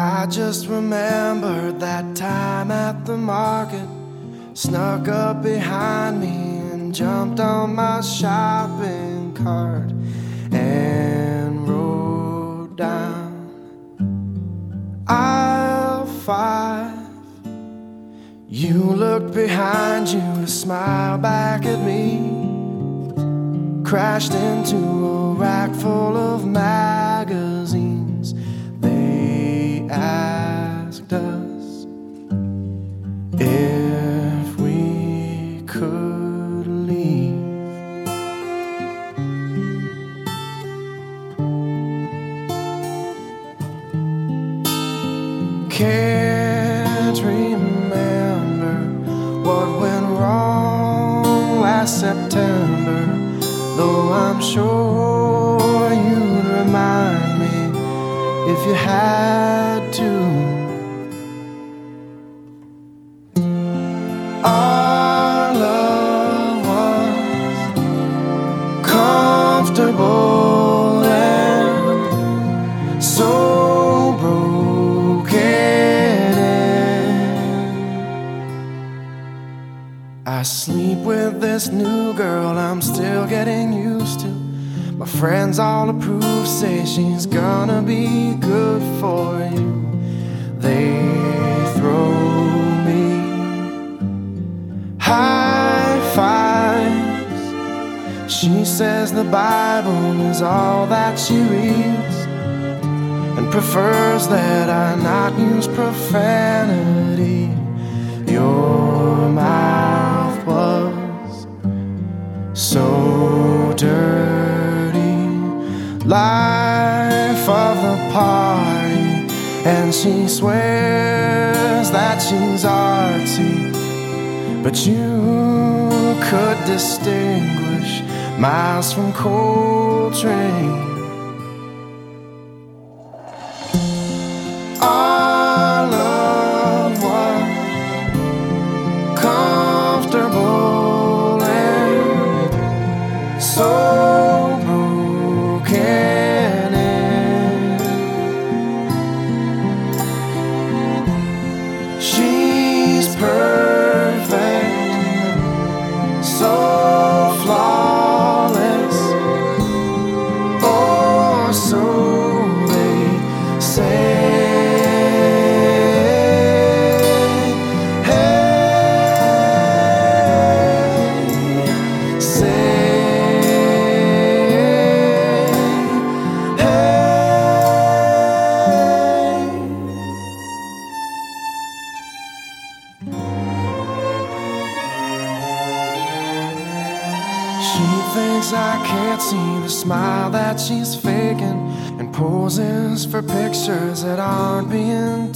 I just remembered that time at the market. Snuck up behind me and jumped on my shopping cart and rode down aisle five. You looked behind you to smile back at me. Crashed into a rack full of magazines. Asked us if we could leave. Can't remember what went wrong last September, though I'm sure you'd remind me if you had this new girl I'm still getting used to. My friends all approve, say she's gonna be good for you. They throw me high fives. She says the Bible is all that she reads and prefers that I not use profanity. Your mouth and she swears that she's artsy, but you could distinguish miles from Coltrane. She thinks I can't see the smile that she's faking and poses for pictures that aren't being.